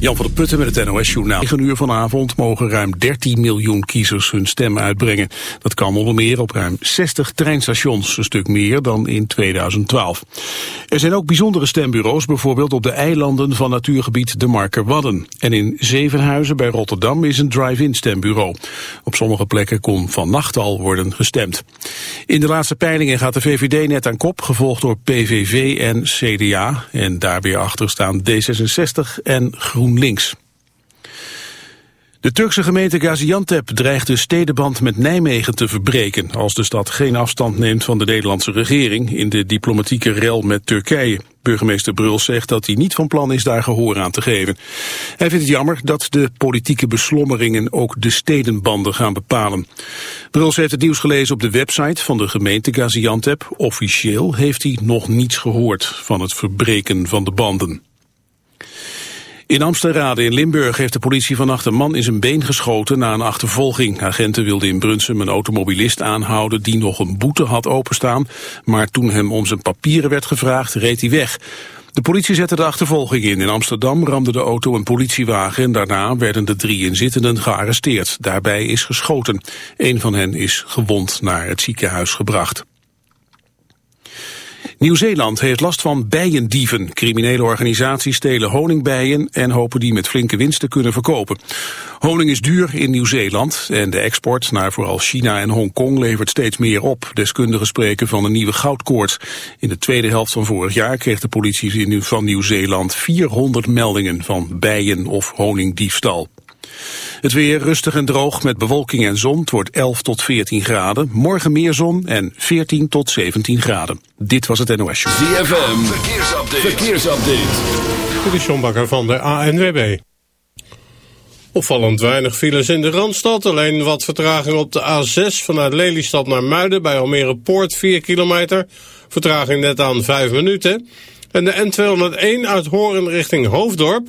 Jan van der Putten met het NOS-journaal. 9 uur vanavond mogen ruim 13 miljoen kiezers hun stem uitbrengen. Dat kan onder meer op ruim 60 treinstations, een stuk meer dan in 2012. Er zijn ook bijzondere stembureaus, bijvoorbeeld op de eilanden van natuurgebied de Marker Wadden. En in Zevenhuizen bij Rotterdam is een drive-in stembureau. Op sommige plekken kon vannacht al worden gestemd. In de laatste peilingen gaat de VVD net aan kop, gevolgd door PVV en CDA. En daar weer achter staan D66 en Groen links. De Turkse gemeente Gaziantep dreigt de stedenband met Nijmegen te verbreken als de stad geen afstand neemt van de Nederlandse regering in de diplomatieke rel met Turkije. Burgemeester Bruls zegt dat hij niet van plan is daar gehoor aan te geven. Hij vindt het jammer dat de politieke beslommeringen ook de stedenbanden gaan bepalen. Bruls heeft het nieuws gelezen op de website van de gemeente Gaziantep. Officieel heeft hij nog niets gehoord van het verbreken van de banden. In Amsterrade in Limburg heeft de politie vannacht een man in zijn been geschoten na een achtervolging. Agenten wilden in Brunsum een automobilist aanhouden die nog een boete had openstaan, maar toen hem om zijn papieren werd gevraagd reed hij weg. De politie zette de achtervolging in. In Amsterdam ramde de auto een politiewagen en daarna werden de drie inzittenden gearresteerd. Daarbij is geschoten. Een van hen is gewond naar het ziekenhuis gebracht. Nieuw-Zeeland heeft last van bijendieven. Criminele organisaties stelen honingbijen en hopen die met flinke winst te kunnen verkopen. Honing is duur in Nieuw-Zeeland en de export naar vooral China en Hongkong levert steeds meer op. Deskundigen spreken van een nieuwe goudkoorts. In de tweede helft van vorig jaar kreeg de politie van Nieuw-Zeeland 400 meldingen van bijen of honingdiefstal. Het weer rustig en droog met bewolking en zon. Het wordt 11 tot 14 graden. Morgen meer zon en 14 tot 17 graden. Dit was het NOS Show. ZFM, verkeersupdate. verkeersupdate. De Sjombakker van de ANWB. Opvallend weinig files in de Randstad. Alleen wat vertraging op de A6 vanuit Lelystad naar Muiden bij Almere Poort 4 kilometer. Vertraging net aan 5 minuten. En de N201 uit Horen richting Hoofddorp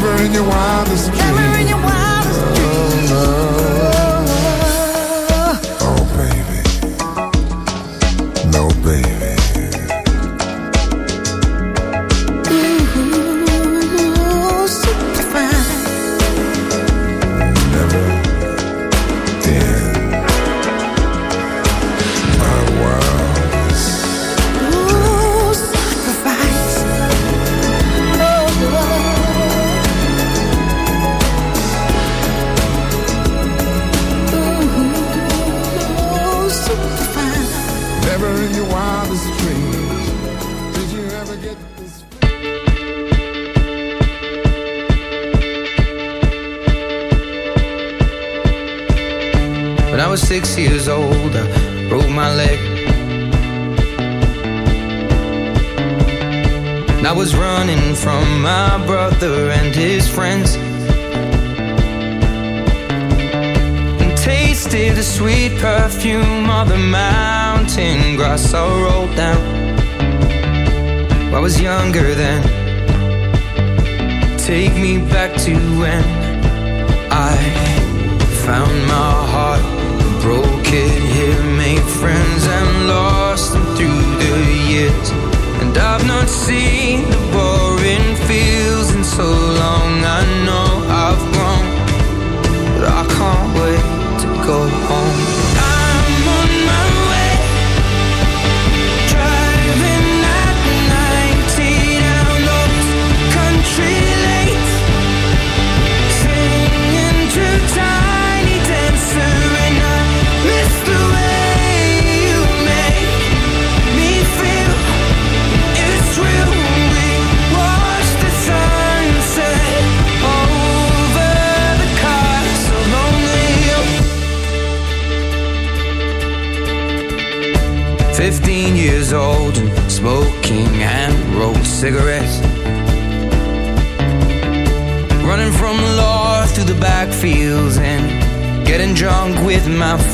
Never in your wildest dreams.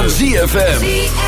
van ZFM.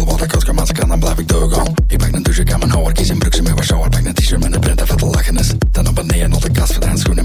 label, want ik als gemaakt kan, dan blijf ik doorgaan. Ik pak een douche, ik mijn houwer, kiezen, een broekje met wat shower. Pak een t-shirt met een print, dat het lachen is. Dan op een neer, not de kast van handschoenen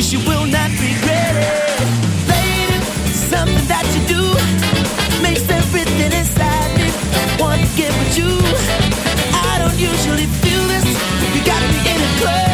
she will not regret it. baby. something that you do makes everything inside me want to get with you. I don't usually feel this. You gotta be in a club.